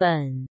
本。